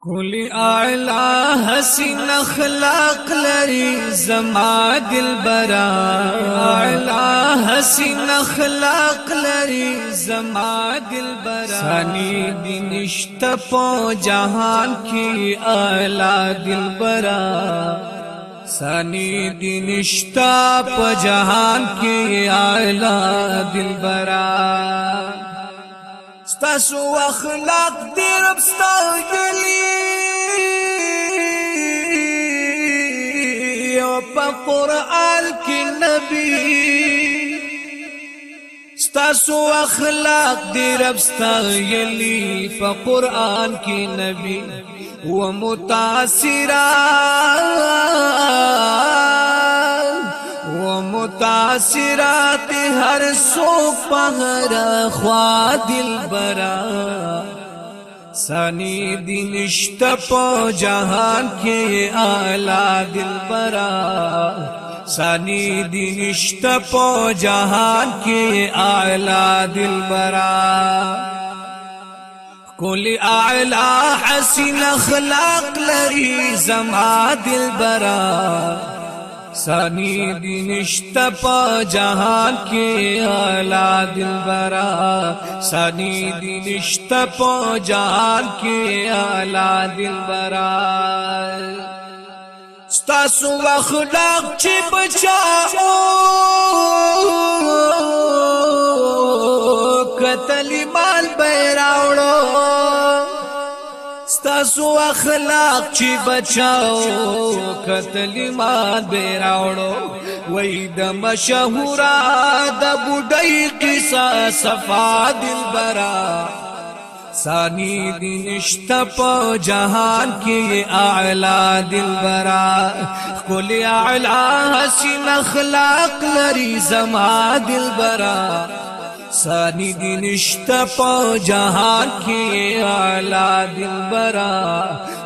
کولی اعلا حسین اخلاق لري زما دلبرا اعلا حسین اخلاق لري زما دلبرا سانی دینشت په جهان کې اعلا دلبرا سانی دینشت په جهان کې اعلا دلبرا ستاسو اخلاق دې رب ستغلي او قران كي نبي ستاسو اخلاق دې رب ستغلي په قران کې نبی متاثرات هر سوک پغر خوا دل برا سانی دی نشتا پا جہان کے آلا دل برا سانی دی نشتا پا جہان کے آلا دل برا کل اعلا حسین اخلاق لری زما دل برا سانی دی نشتا پا جہان کے اعلی دلبرا سانی دی نشتا پا جہان کے اعلی دلبرا ستاسو اخلاق چې بچاو کتل مال بیراوړو تاسو اخلاق چې بچاو قتل ما به راوړو وای د مشهورا د بډای قصه صفا دلبرا سانی دنشت پا جہان کی اعلا دل برا کل اعلا حسین اخلاق لری زما دل برا سانی دنشت پا جہاں کی آلا دل برا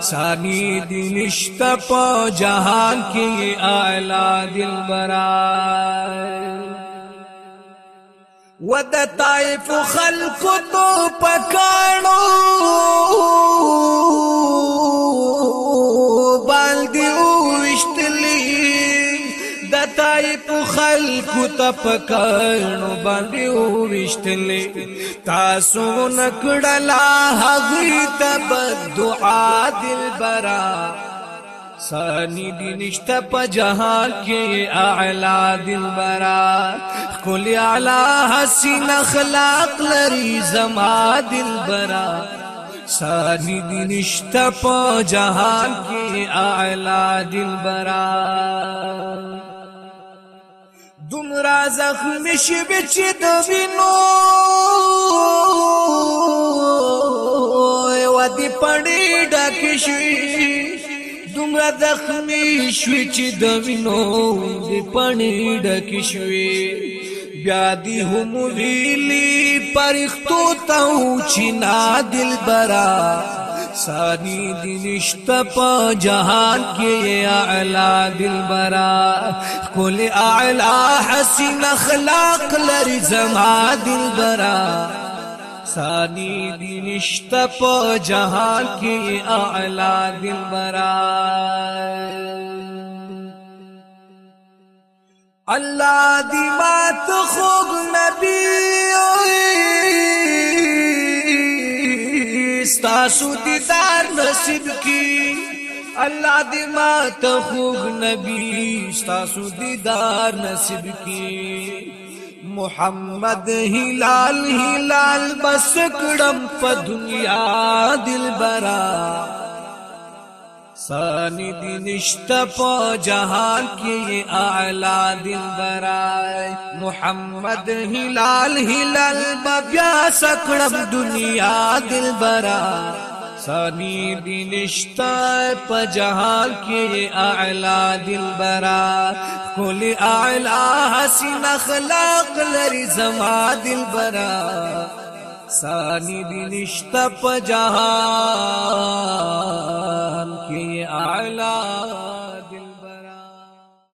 سانی دنشت پا جہاں کی آلا دل برا طائف خلق تو پکانو زیاتای په خلکو ته پکړنو باندې وښتلې تاسو نکړلا هغه ته دعا دل برا سانی دی نشتا پا جہاں کے اعلا دل برا کل اعلا حسین اخلاق لری زما دل برا سانی دی نشتا پا جہاں کے اعلا دل برا را زخمی شي به چې د وینو و دې پړې ډکې شي دومره زخمی شوي چې د وینو دې پړې ډکې شوي بیا دی هم ویلی پرښتو ته چې نا دل برا دلشت دنشت جہان کے اعلا دل برا کل حسین اخلاق لر برا سانی دلشت دنشت جہان کے اعلا دل برا اللہ مات خوب نبی ستاسو دیدار نصیب کی اللہ دی تو خوب نبی ستاسو دیدار نصیب کی محمد ہی لال ہی لال بس کڑم دنیا دل برا ثانی دی نشتا پا جہان کی اعلا دن برائی محمد ہلال ہلال ببیا سکڑم دنیا دل برائی ثانی دی نشتا پا جہان کی اعلا دل برائی کل اعلا حسین اخلاق لری زما دل برائی سانی دی نشتا پ کی اعلی